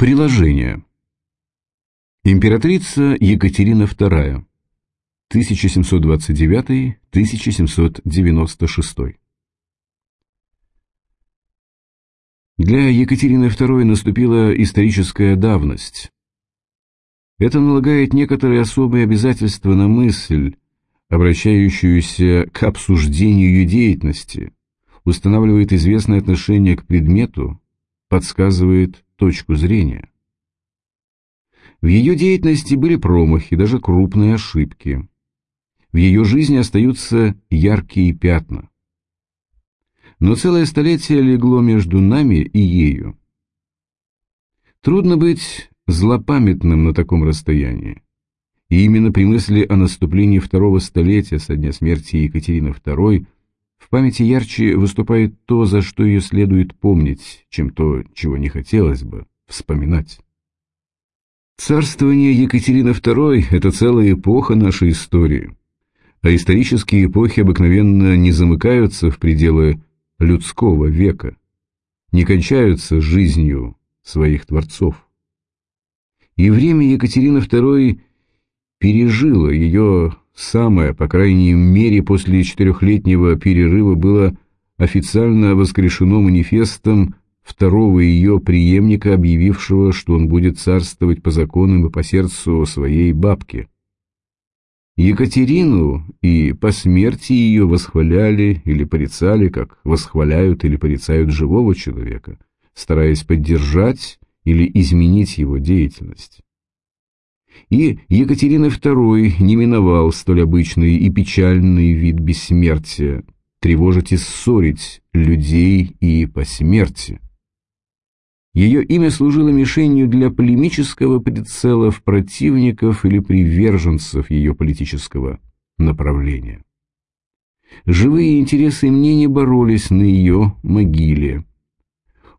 Приложение. Императрица Екатерина II. 1729-1796. Для Екатерины II наступила историческая давность. Это налагает некоторые особые обязательства на мысль, обращающуюся к обсуждению ее деятельности, устанавливает известное отношение к предмету, подсказывает точку зрения. В ее деятельности были промахи, даже крупные ошибки. В ее жизни остаются яркие пятна. Но целое столетие легло между нами и ею. Трудно быть злопамятным на таком расстоянии. И именно при мысли о наступлении второго столетия со дня смерти Екатерины II в памяти ярче выступает то, за что ее следует помнить, чем то, чего не хотелось бы вспоминать. Царствование Екатерины II – это целая эпоха нашей истории, а исторические эпохи обыкновенно не замыкаются в пределы людского века, не кончаются жизнью своих творцов. И время Екатерины II пережило ее Самое, по крайней мере, после четырехлетнего перерыва было официально воскрешено манифестом второго ее преемника, объявившего, что он будет царствовать по законам и по сердцу своей бабки. Екатерину и по смерти ее восхваляли или порицали, как восхваляют или порицают живого человека, стараясь поддержать или изменить его деятельность. И Екатерина II не миновал столь обычный и печальный вид бессмертия – тревожить и ссорить людей и по смерти. Ее имя служило мишенью для полемического прицела в противников или приверженцев ее политического направления. Живые интересы и мнения боролись на ее могиле –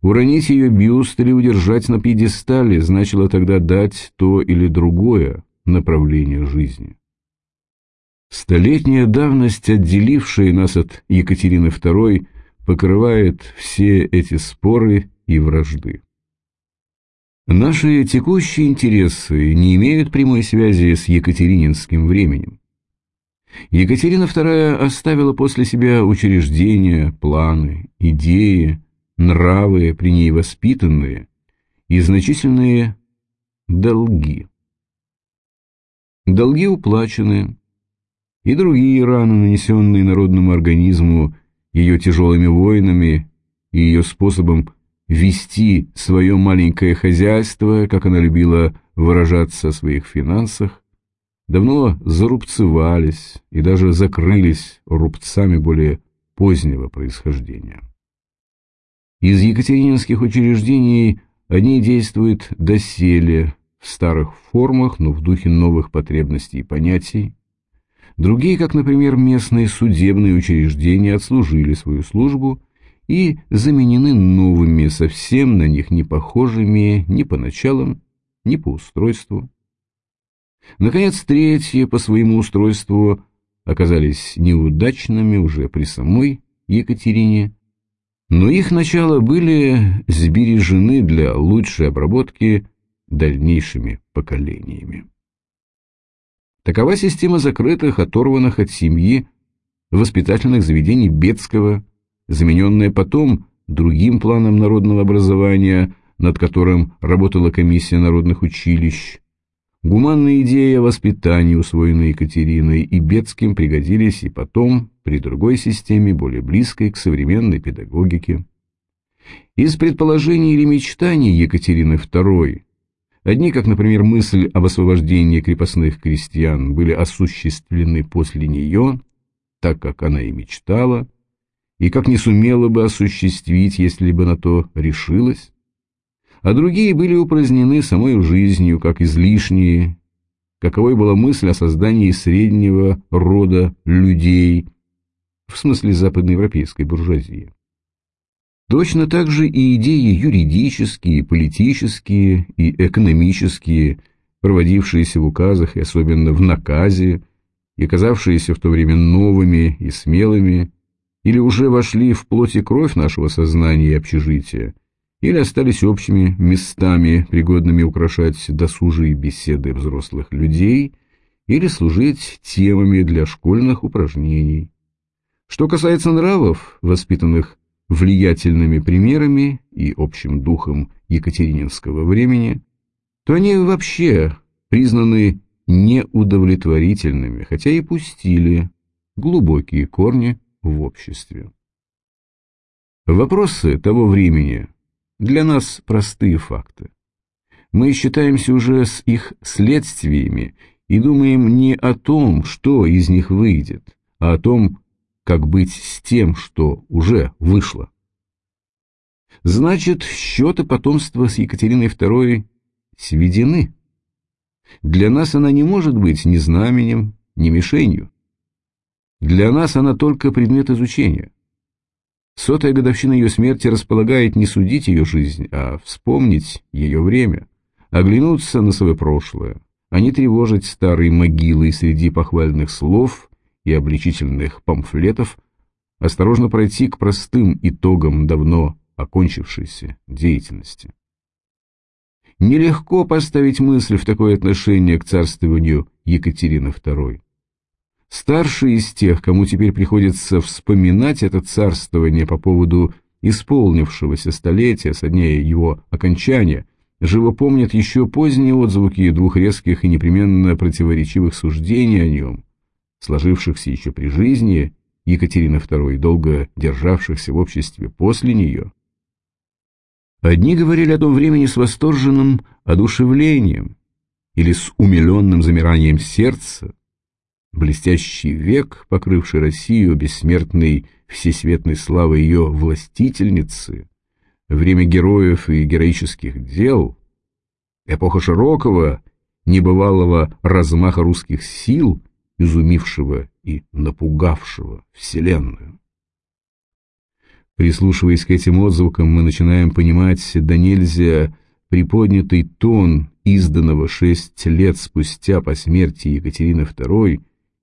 Уронить ее бюст или удержать на пьедестале значило тогда дать то или другое направление жизни. Столетняя давность, отделившая нас от Екатерины II, покрывает все эти споры и вражды. Наши текущие интересы не имеют прямой связи с екатерининским временем. Екатерина II оставила после себя учреждения, планы, идеи, нравы при ней воспитанные и значительные долги. Долги уплачены, и другие раны, нанесенные народному организму ее тяжелыми войнами и ее способом вести свое маленькое хозяйство, как она любила выражаться о своих финансах, давно зарубцевались и даже закрылись рубцами более позднего происхождения. Из екатерининских учреждений они действуют доселе, в старых формах, но в духе новых потребностей и понятий. Другие, как, например, местные судебные учреждения, отслужили свою службу и заменены новыми, совсем на них не похожими ни по началам, ни по устройству. Наконец, третьи по своему устройству оказались неудачными уже при самой Екатерине, но их начала были сбережены для лучшей обработки дальнейшими поколениями. Такова система закрытых, оторванных от семьи, воспитательных заведений Бетского, замененная потом другим планом народного образования, над которым работала комиссия народных училищ. Гуманная идея воспитания, усвоенная Екатериной и Бетским, пригодились и потом при другой системе, более близкой к современной педагогике. Из предположений или мечтаний Екатерины II одни, как, например, мысль об освобождении крепостных крестьян, были осуществлены после нее, так как она и мечтала, и как не сумела бы осуществить, если бы на то решилась, а другие были упразднены самой жизнью, как излишние, каковой была мысль о создании среднего рода людей – в смысле западноевропейской буржуазии. Точно так же и идеи юридические, политические и экономические, проводившиеся в указах и особенно в наказе, и казавшиеся в то время новыми и смелыми, или уже вошли в плоть и кровь нашего сознания и общежития, или остались общими местами, пригодными украшать досужие беседы взрослых людей или служить темами для школьных упражнений. Что касается нравов, воспитанных влиятельными примерами и общим духом екатерининского времени, то они вообще признаны неудовлетворительными, хотя и пустили глубокие корни в обществе. Вопросы того времени для нас простые факты. Мы считаемся уже с их следствиями и думаем не о том, что из них выйдет, а о том, как быть с тем, что уже вышло. Значит, счеты потомства с Екатериной II сведены. Для нас она не может быть ни знаменем, ни мишенью. Для нас она только предмет изучения. Сотая годовщина ее смерти располагает не судить ее жизнь, а вспомнить ее время, оглянуться на свое прошлое, а не тревожить старые могилы среди похвальных слов и обличительных памфлетов, осторожно пройти к простым итогам давно окончившейся деятельности. Нелегко поставить мысль в такое отношение к царствованию Екатерины II. Старший из тех, кому теперь приходится вспоминать это царствование по поводу исполнившегося столетия со дня его окончания, живо помнят еще поздние отзвуки двух резких и непременно противоречивых суждений о нем, сложившихся еще при жизни Екатерины II, долго державшихся в обществе после нее. Одни говорили о том времени с восторженным одушевлением или с умиленным замиранием сердца, блестящий век, покрывший Россию бессмертной всесветной славой ее властительницы, время героев и героических дел, эпоха широкого, небывалого размаха русских сил, изумившего и напугавшего Вселенную. Прислушиваясь к этим отзвукам, мы начинаем понимать да нельзя приподнятый тон изданного шесть лет спустя по смерти Екатерины II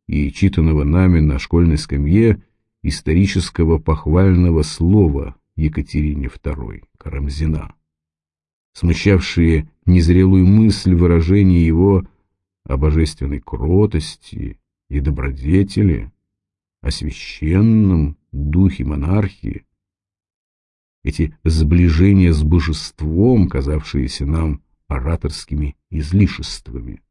и читанного нами на школьной скамье исторического похвального слова Екатерине II Карамзина, смущавшие незрелую мысль выражения его о божественной кротости и добродетели, о священном духе монархии, эти сближения с божеством, казавшиеся нам ораторскими излишествами.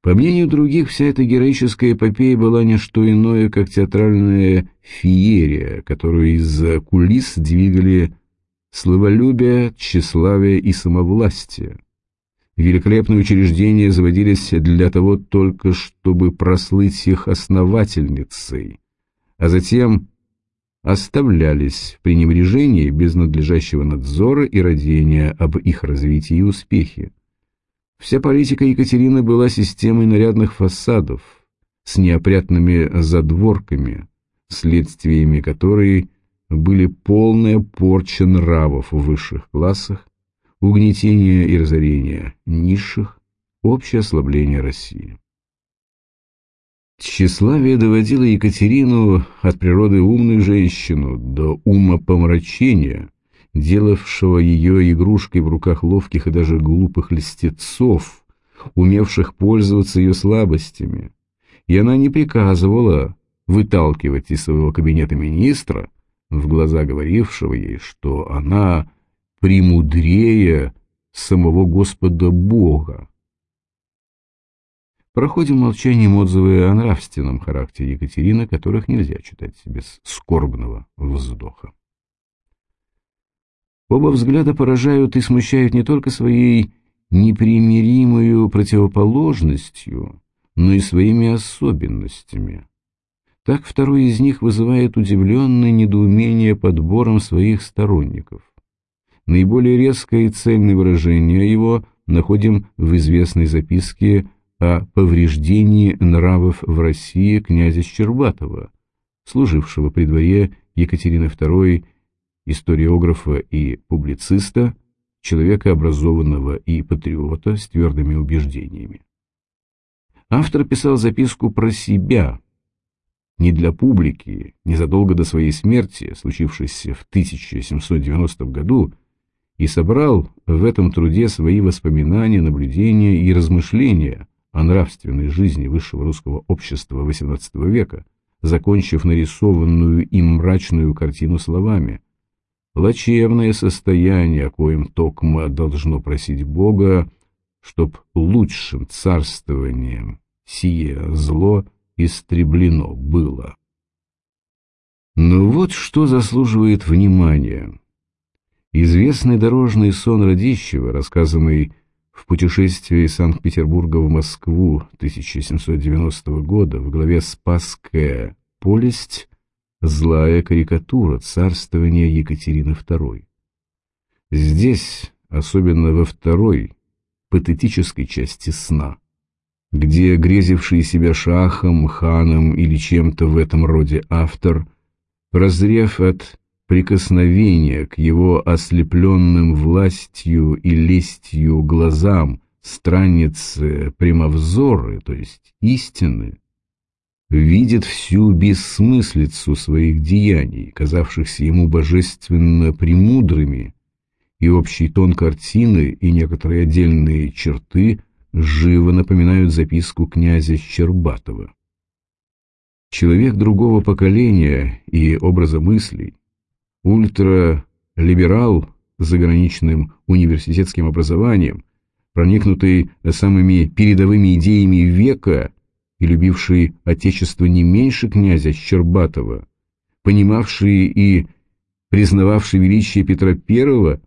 По мнению других, вся эта героическая эпопея была не что иное, как театральная феерия, которую из-за кулис двигали словолюбие, тщеславие и самовластие. Великолепные учреждения заводились для того только, чтобы прослыть их основательницей, а затем оставлялись в пренебрежении без надлежащего надзора и родения об их развитии и успехе. Вся политика Екатерины была системой нарядных фасадов с неопрятными задворками, следствиями которой были полная порча нравов в высших классах, угнетение и разорение низших, общее ослабление России. Тщеславие доводило Екатерину от природы умную женщину до ума помрачения, делавшего ее игрушкой в руках ловких и даже глупых льстецов, умевших пользоваться ее слабостями. И она не приказывала выталкивать из своего кабинета министра, в глаза говорившего ей, что она премудрее самого Господа Бога. Проходим молчанием отзывы о нравственном характере Екатерины, которых нельзя читать без скорбного вздоха. Оба взгляда поражают и смущают не только своей непримиримую противоположностью, но и своими особенностями. Так второй из них вызывает удивленное недоумение подбором своих сторонников. Наиболее резкое и цельное выражение его находим в известной записке о повреждении нравов в России князя Щербатова, служившего при дворе Екатерины II, историографа и публициста, человека образованного и патриота с твердыми убеждениями. Автор писал записку про себя, не для публики, незадолго до своей смерти, случившейся в 1790 году, и собрал в этом труде свои воспоминания, наблюдения и размышления о нравственной жизни высшего русского общества XVIII века, закончив нарисованную им мрачную картину словами «Плачевное состояние, о коем Токма должно просить Бога, чтоб лучшим царствованием сие зло истреблено было». Но вот что заслуживает внимания. Известный дорожный сон Радищева, рассказанный в путешествии Санкт-Петербурга в Москву 1790 года в главе «Спасская полесть» «Злая карикатура царствования Екатерины II». Здесь, особенно во второй, патетической части сна, где грезивший себя шахом, ханом или чем-то в этом роде автор, прозрев от прикосновение к его ослепленным властью и лестью глазам страницы прямовзоры, то есть истины, видит всю бессмыслицу своих деяний, казавшихся ему божественно премудрыми, и общий тон картины и некоторые отдельные черты живо напоминают записку князя Щербатова. Человек другого поколения и образа мыслей, ультралиберал с заграничным университетским образованием, проникнутый самыми передовыми идеями века и любивший Отечество не меньше князя Щербатова, понимавший и признававший величие Петра I,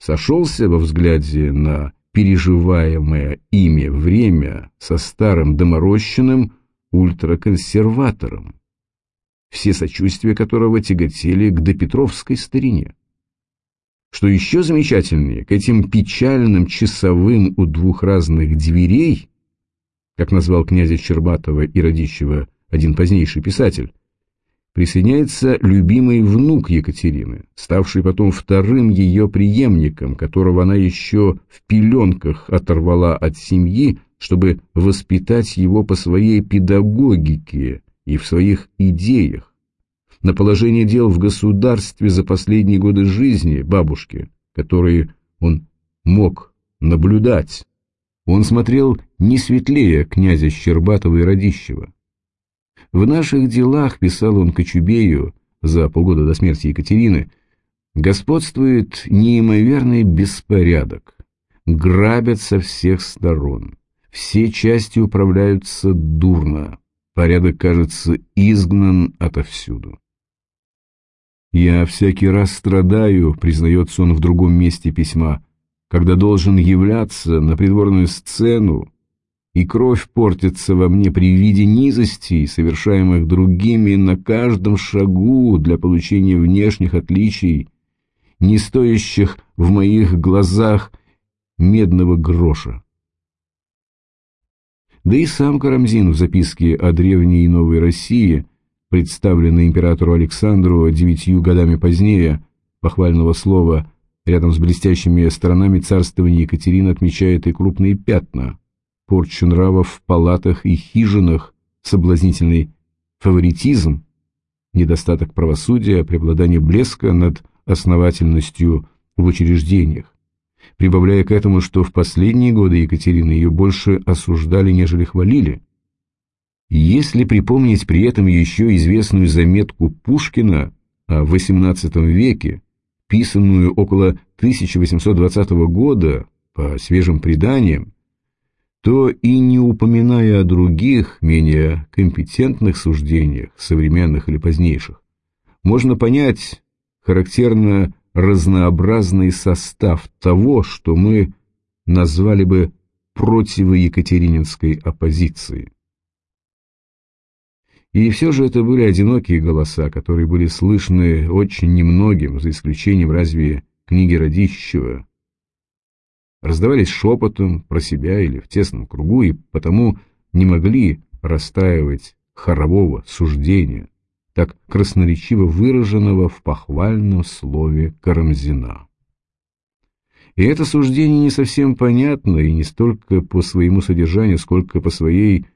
сошелся во взгляде на переживаемое ими время со старым доморощенным ультраконсерватором все сочувствия которого тяготели к допетровской старине. Что еще замечательнее, к этим печальным часовым у двух разных дверей, как назвал князя Щербатова и Радищева один позднейший писатель, присоединяется любимый внук Екатерины, ставший потом вторым ее преемником, которого она еще в пеленках оторвала от семьи, чтобы воспитать его по своей педагогике и в своих идеях, на положение дел в государстве за последние годы жизни бабушки, которые он мог наблюдать. Он смотрел не светлее князя Щербатова и Радищева. В наших делах, писал он Кочубею за полгода до смерти Екатерины, господствует неимоверный беспорядок, грабят со всех сторон, все части управляются дурно, Порядок, кажется, изгнан отовсюду. «Я всякий раз страдаю», — признается он в другом месте письма, «когда должен являться на придворную сцену, и кровь портится во мне при виде низостей, совершаемых другими на каждом шагу для получения внешних отличий, не стоящих в моих глазах медного гроша. Да и сам Карамзин в записке о древней и новой России, представленной императору Александру девятью годами позднее, похвального слова рядом с блестящими сторонами царствования Екатерины отмечает и крупные пятна, порчу нравов в палатах и хижинах, соблазнительный фаворитизм, недостаток правосудия, преобладание блеска над основательностью в учреждениях прибавляя к этому, что в последние годы Екатерины ее больше осуждали, нежели хвалили. Если припомнить при этом еще известную заметку Пушкина о XVIII веке, писанную около 1820 года по свежим преданиям, то и не упоминая о других, менее компетентных суждениях, современных или позднейших, можно понять характерно разнообразный состав того, что мы назвали бы противоекатерининской оппозицией. И все же это были одинокие голоса, которые были слышны очень немногим, за исключением разве книги Радищева. Раздавались шепотом про себя или в тесном кругу, и потому не могли растаивать хорового суждения так красноречиво выраженного в похвальном слове Карамзина. И это суждение не совсем понятно и не столько по своему содержанию, сколько по своей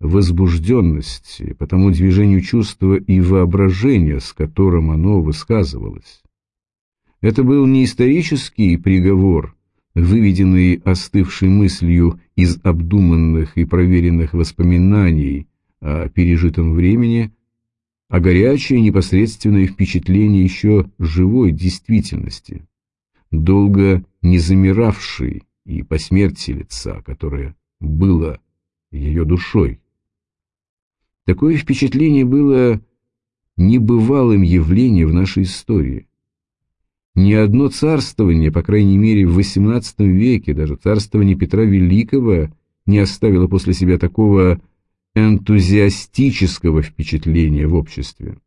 возбужденности, по тому движению чувства и воображения, с которым оно высказывалось. Это был не исторический приговор, выведенный остывшей мыслью из обдуманных и проверенных воспоминаний о пережитом времени, а горячее непосредственное впечатление еще живой действительности, долго не замиравшей и по смерти лица, которое было ее душой. Такое впечатление было небывалым явлением в нашей истории. Ни одно царствование, по крайней мере в XVIII веке, даже царствование Петра Великого, не оставило после себя такого энтузиастического впечатления в обществе.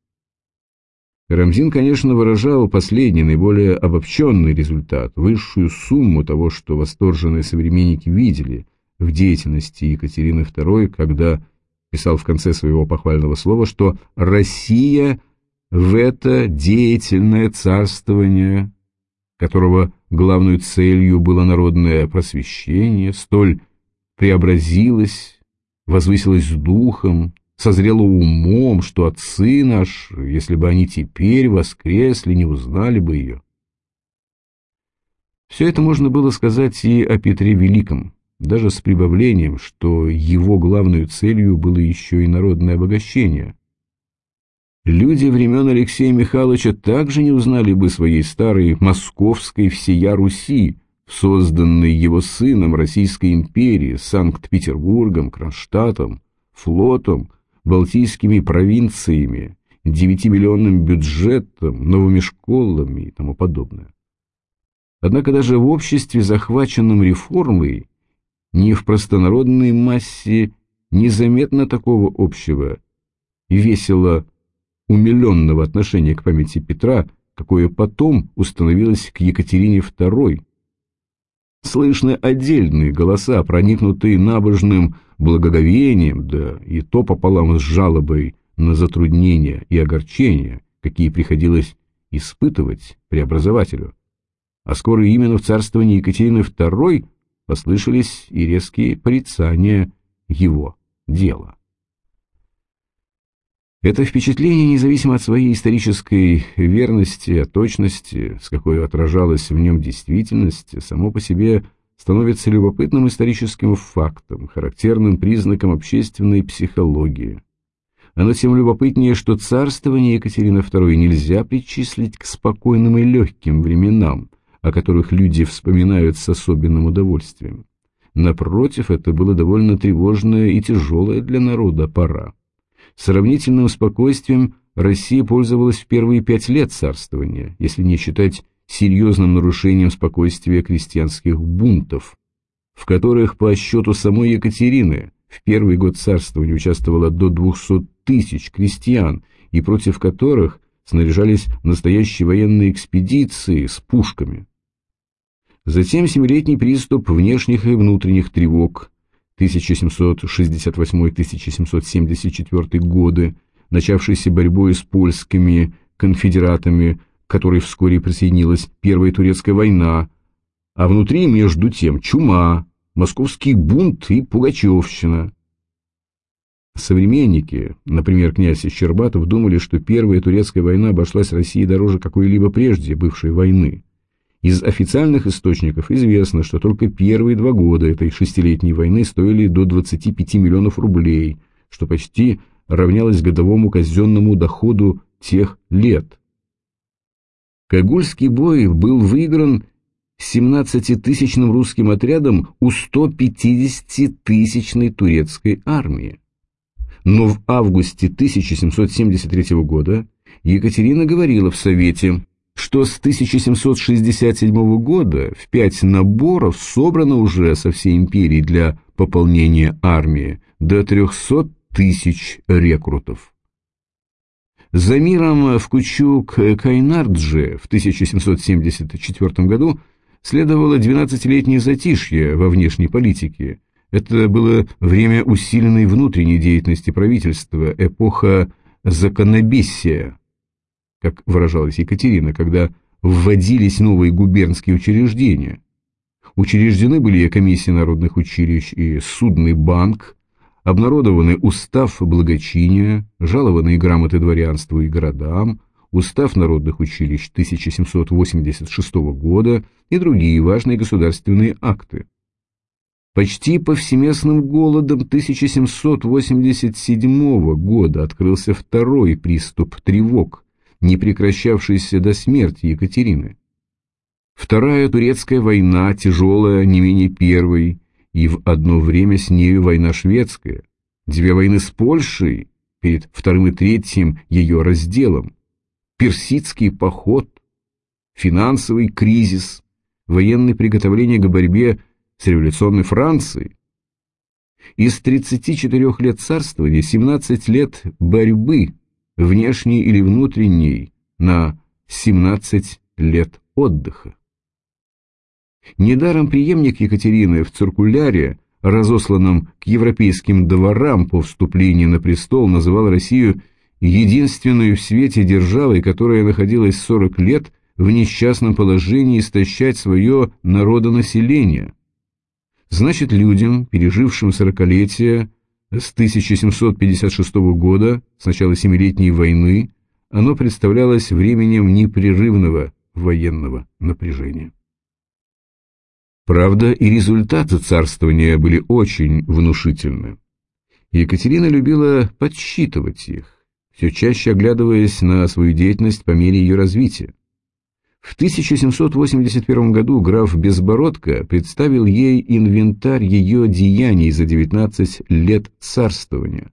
Рамзин, конечно, выражал последний, наиболее обобщенный результат, высшую сумму того, что восторженные современники видели в деятельности Екатерины II, когда писал в конце своего похвального слова, что Россия в это деятельное царствование, которого главной целью было народное просвещение, столь преобразилась, возвысилась духом, созрела умом, что отцы наши, если бы они теперь воскресли, не узнали бы ее. Все это можно было сказать и о Петре Великом даже с прибавлением, что его главной целью было еще и народное обогащение. Люди времен Алексея Михайловича также не узнали бы своей старой московской всея Руси, созданной его сыном Российской империи, Санкт-Петербургом, Кронштадтом, флотом, Балтийскими провинциями, девятимиллионным бюджетом, новыми школами и тому подобное. Однако даже в обществе, захваченном реформой, ни в простонародной массе незаметно такого общего и весело умиленного отношения к памяти Петра, какое потом установилось к Екатерине II. Слышны отдельные голоса, проникнутые набожным благоговением, да и то пополам с жалобой на затруднения и огорчения, какие приходилось испытывать преобразователю. А скоро именно в царствовании Екатерины II послышались и резкие порицания его дела. Это впечатление, независимо от своей исторической верности, от точности, с какой отражалась в нем действительность, само по себе становится любопытным историческим фактом, характерным признаком общественной психологии. Оно тем любопытнее, что царствование Екатерины II нельзя причислить к спокойным и легким временам, о которых люди вспоминают с особенным удовольствием. Напротив, это было довольно тревожная и тяжелая для народа пора. Сравнительным спокойствием Россия пользовалась в первые пять лет царствования, если не считать серьезным нарушением спокойствия крестьянских бунтов, в которых, по счету самой Екатерины, в первый год царствования участвовало до 200 тысяч крестьян, и против которых снаряжались настоящие военные экспедиции с пушками. Затем семилетний приступ внешних и внутренних тревог 1768-1774 годы, начавшийся борьбой с польскими конфедератами, к которой вскоре присоединилась Первая Турецкая война, а внутри, между тем, чума, московский бунт и пугачевщина. Современники, например, князь Щербатов, думали, что Первая Турецкая война обошлась России дороже какой-либо прежде бывшей войны. Из официальных источников известно, что только первые два года этой шестилетней войны стоили до 25 миллионов рублей, что почти равнялось годовому казенному доходу тех лет. Кагульский бой был выигран 17-тысячным русским отрядом у 150-тысячной турецкой армии. Но в августе 1773 года Екатерина говорила в Совете что с 1767 года в пять наборов собрано уже со всей империи для пополнения армии до 300 тысяч рекрутов. За миром в Кучук-Кайнардже в 1774 году следовало 12-летнее затишье во внешней политике. Это было время усиленной внутренней деятельности правительства, эпоха законобесия, как выражалась Екатерина, когда вводились новые губернские учреждения. Учреждены были комиссии народных училищ и судный банк, обнародованы устав благочиния, жалованные грамоты дворянству и городам, устав народных училищ 1786 года и другие важные государственные акты. Почти повсеместным голодом 1787 года открылся второй приступ тревог, не прекращавшийся до смерти Екатерины. Вторая турецкая война, тяжелая не менее первой, и в одно время с нею война шведская, две войны с Польшей перед вторым и третьим ее разделом, персидский поход, финансовый кризис, военные приготовления к борьбе с революционной Францией. Из 34 лет царствования 17 лет борьбы, внешней или внутренней, на 17 лет отдыха. Недаром преемник Екатерины в циркуляре, разосланном к европейским дворам по вступлению на престол, называл Россию единственной в свете державой, которая находилась 40 лет в несчастном положении истощать свое народонаселение. Значит, людям, пережившим сорокалетие с 1756 года, с начала Семилетней войны, оно представлялось временем непрерывного военного напряжения. Правда, и результаты царствования были очень внушительны. Екатерина любила подсчитывать их, все чаще оглядываясь на свою деятельность по мере ее развития. В 1781 году граф Безбородко представил ей инвентарь ее деяний за 19 лет царствования.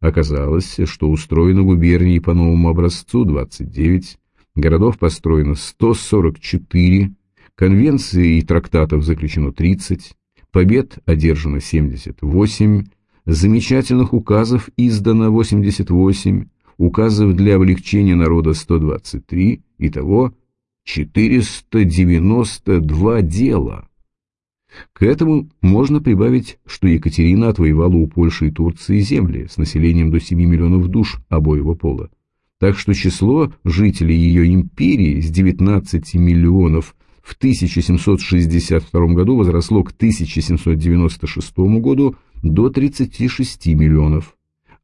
Оказалось, что устроено губернии по новому образцу 29, городов построено 144, конвенций и трактатов заключено 30, побед одержано 78, замечательных указов издано 88, указов для облегчения народа 123, итого 492 дела. К этому можно прибавить, что Екатерина отвоевала у Польши и Турции земли с населением до 7 миллионов душ обоего пола. Так что число жителей ее империи с 19 миллионов в 1762 году возросло к 1796 году до 36 миллионов.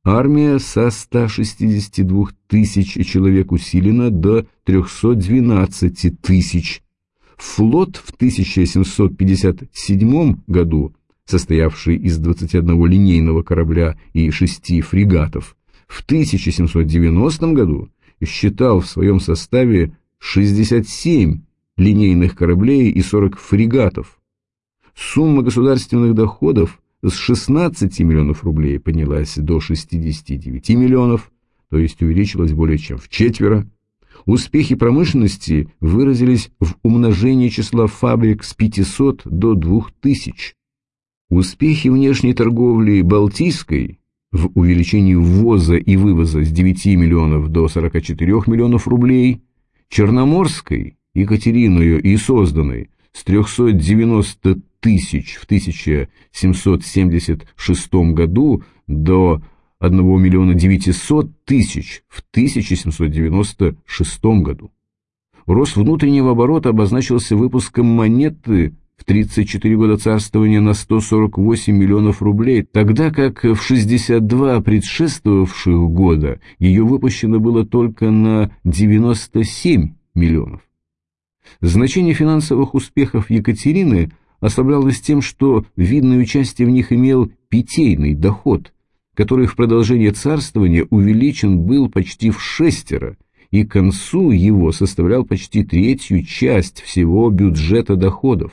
Армия со 162 тысяч человек усилена до 312 тысяч. Флот в 1757 году, состоявший из 21 линейного корабля и 6 фрегатов, в 1790 году считал в своем составе 67 линейных кораблей и 40 фрегатов. Сумма государственных доходов с 16 миллионов рублей поднялась до 69 миллионов, то есть увеличилась более чем в четверо. Успехи промышленности выразились в умножении числа фабрик с 500 до 2000. Успехи внешней торговли Балтийской в увеличении ввоза и вывоза с 9 миллионов до 44 миллионов рублей, Черноморской Екатериною и созданной с 390 тысяч в 1776 году до 1 миллиона 900 тысяч в 1796 году. Рост внутреннего оборота обозначился выпуском монеты в 34 года царствования на 148 миллионов рублей, тогда как в 62 предшествовавших года ее выпущено было только на 97 миллионов. Значение финансовых успехов Екатерины ослаблялось тем, что видное участие в них имел питейный доход, который в продолжение царствования увеличен был почти в шестеро, и к концу его составлял почти третью часть всего бюджета доходов.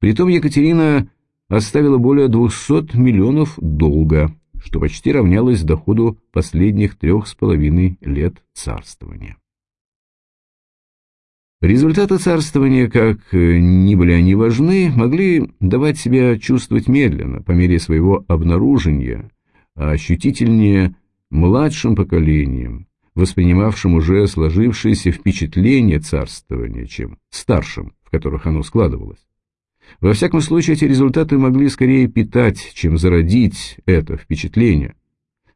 Притом Екатерина оставила более 200 миллионов долга, что почти равнялось доходу последних трех с половиной лет царствования. Результаты царствования, как э, ни были они важны, могли давать себя чувствовать медленно, по мере своего обнаружения, а ощутительнее младшим поколением, воспринимавшим уже сложившееся впечатление царствования, чем старшим, в которых оно складывалось. Во всяком случае, эти результаты могли скорее питать, чем зародить это впечатление.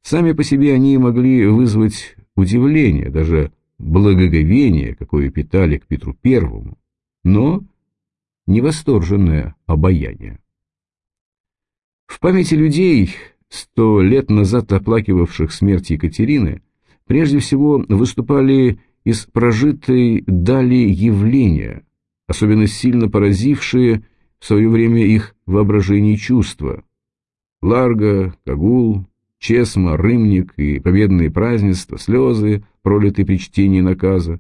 Сами по себе они могли вызвать удивление, даже благоговение, какое питали к Петру Первому, но невосторженное обаяние. В памяти людей сто лет назад оплакивавших смерть Екатерины, прежде всего выступали из прожитой дали явления, особенно сильно поразившие в свое время их воображение и чувства. Ларго, Кагул, Чесма, Рымник и победные празднества, слезы, пролитые при чтении наказа,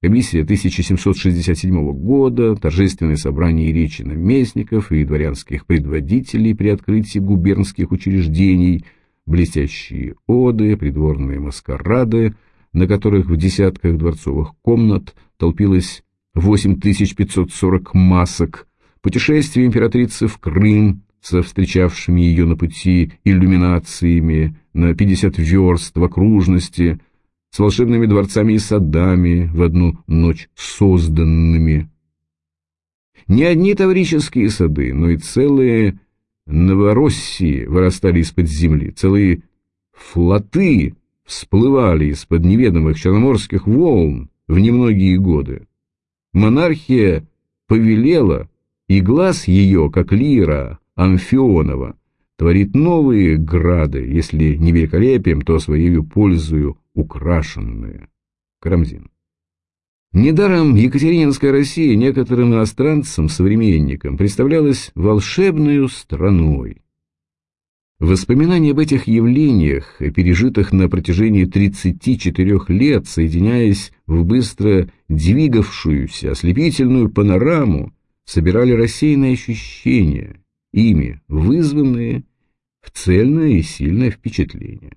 комиссия 1767 года, торжественные собрания и речи наместников и дворянских предводителей при открытии губернских учреждений, блестящие оды, придворные маскарады, на которых в десятках дворцовых комнат толпилось 8540 масок, путешествие императрицы в Крым, со встречавшими ее на пути иллюминациями на 50 верст в окружности, с волшебными дворцами и садами, в одну ночь созданными. Не одни таврические сады, но и целые Новороссии вырастали из-под земли, целые флоты всплывали из-под неведомых черноморских волн в немногие годы. Монархия повелела, и глаз ее, как лира, Амфионова, творит новые грады, если не великолепием, то своей пользою украшенные. Карамзин. Недаром Екатерининская Россия некоторым иностранцам, современникам, представлялась волшебной страной. Воспоминания об этих явлениях, пережитых на протяжении 34 лет, соединяясь в быстро двигавшуюся ослепительную панораму, собирали рассеянные ощущения, ими вызванные в цельное и сильное впечатление.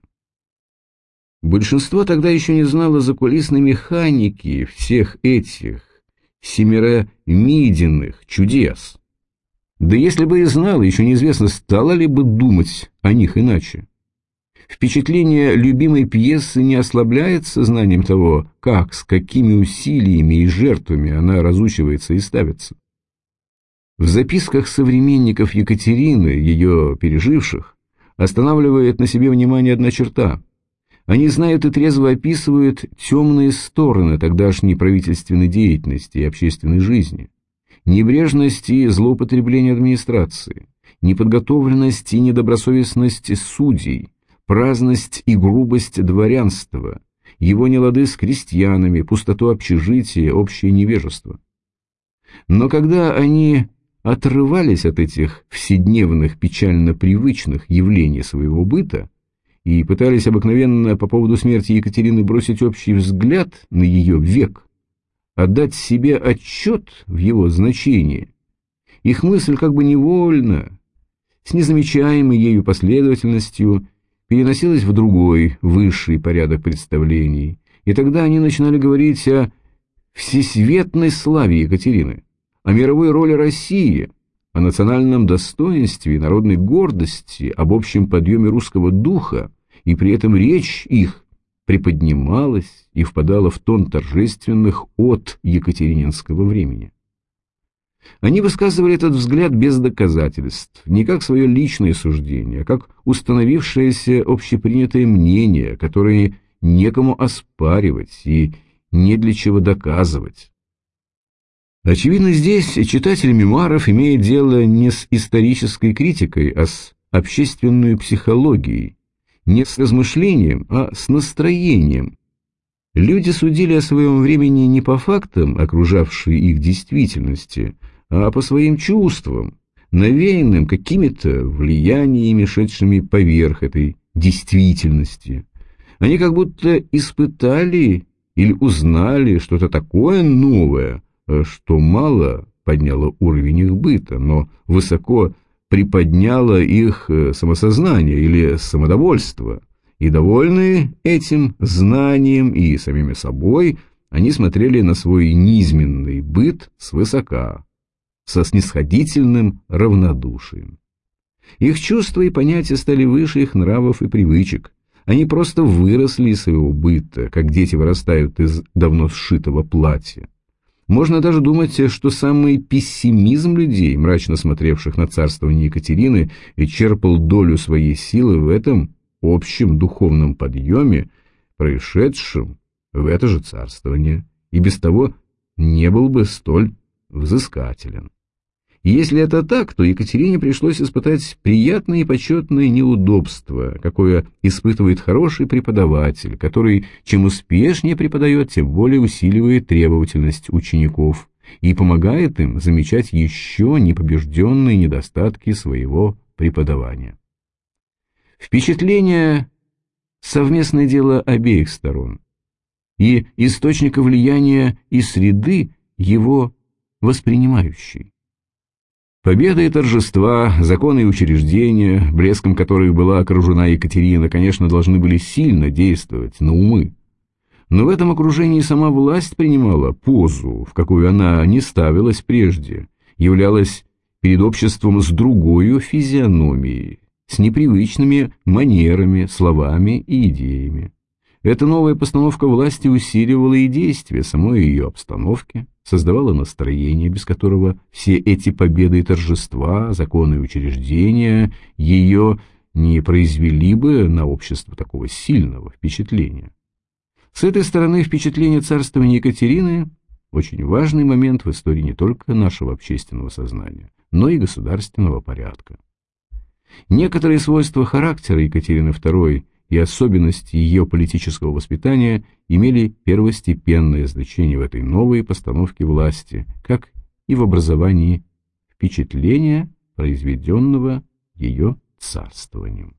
Большинство тогда еще не знало закулисной механики всех этих семеромиденных чудес. Да если бы и знало, еще неизвестно, стало ли бы думать о них иначе. Впечатление любимой пьесы не ослабляется знанием того, как, с какими усилиями и жертвами она разучивается и ставится. В записках современников Екатерины, ее переживших, останавливает на себе внимание одна черта. Они знают и трезво описывают темные стороны тогдашней правительственной деятельности и общественной жизни. Небрежность и злоупотребление администрации, неподготовленность и недобросовестность судей, праздность и грубость дворянства, его нелады с крестьянами, пустоту общежития, общее невежество. Но когда они отрывались от этих вседневных печально привычных явлений своего быта и пытались обыкновенно по поводу смерти Екатерины бросить общий взгляд на ее век, отдать себе отчет в его значении, их мысль как бы невольно, с незамечаемой ею последовательностью, переносилась в другой, высший порядок представлений, и тогда они начинали говорить о всесветной славе Екатерины о мировой роли России, о национальном достоинстве и народной гордости, об общем подъеме русского духа, и при этом речь их приподнималась и впадала в тон торжественных от екатерининского времени. Они высказывали этот взгляд без доказательств, не как свое личное суждение, а как установившееся общепринятое мнение, которое некому оспаривать и не для чего доказывать. Очевидно, здесь читатель мемуаров имеет дело не с исторической критикой, а с общественной психологией, не с размышлением, а с настроением. Люди судили о своем времени не по фактам, окружавшей их действительности, а по своим чувствам, навеянным какими-то влияниями, шедшими поверх этой действительности. Они как будто испытали или узнали что-то такое новое – что мало подняло уровень их быта, но высоко приподняло их э, самосознание или самодовольство, и довольные этим знанием и самими собой, они смотрели на свой низменный быт свысока, со снисходительным равнодушием. Их чувства и понятия стали выше их нравов и привычек. Они просто выросли из своего быта, как дети вырастают из давно сшитого платья. Можно даже думать, что самый пессимизм людей, мрачно смотревших на царствование Екатерины, и черпал долю своей силы в этом общем духовном подъеме, происшедшем в это же царствование, и без того не был бы столь взыскателен. Если это так, то Екатерине пришлось испытать приятное и почетное неудобство, какое испытывает хороший преподаватель, который чем успешнее преподает, тем более усиливает требовательность учеников и помогает им замечать еще непобежденные недостатки своего преподавания. Впечатление – совместное дело обеих сторон, и источника влияния и среды его воспринимающей. Победа и торжества, законы и учреждения, блеском которых была окружена Екатерина, конечно, должны были сильно действовать на умы. Но в этом окружении сама власть принимала позу, в какую она не ставилась прежде, являлась перед обществом с другой физиономией, с непривычными манерами, словами и идеями. Эта новая постановка власти усиливала и действие самой ее обстановки, создавала настроение, без которого все эти победы и торжества, законы и учреждения ее не произвели бы на общество такого сильного впечатления. С этой стороны впечатление царствования Екатерины – очень важный момент в истории не только нашего общественного сознания, но и государственного порядка. Некоторые свойства характера Екатерины II и особенности ее политического воспитания имели первостепенное значение в этой новой постановке власти, как и в образовании впечатления, произведенного ее царствованием.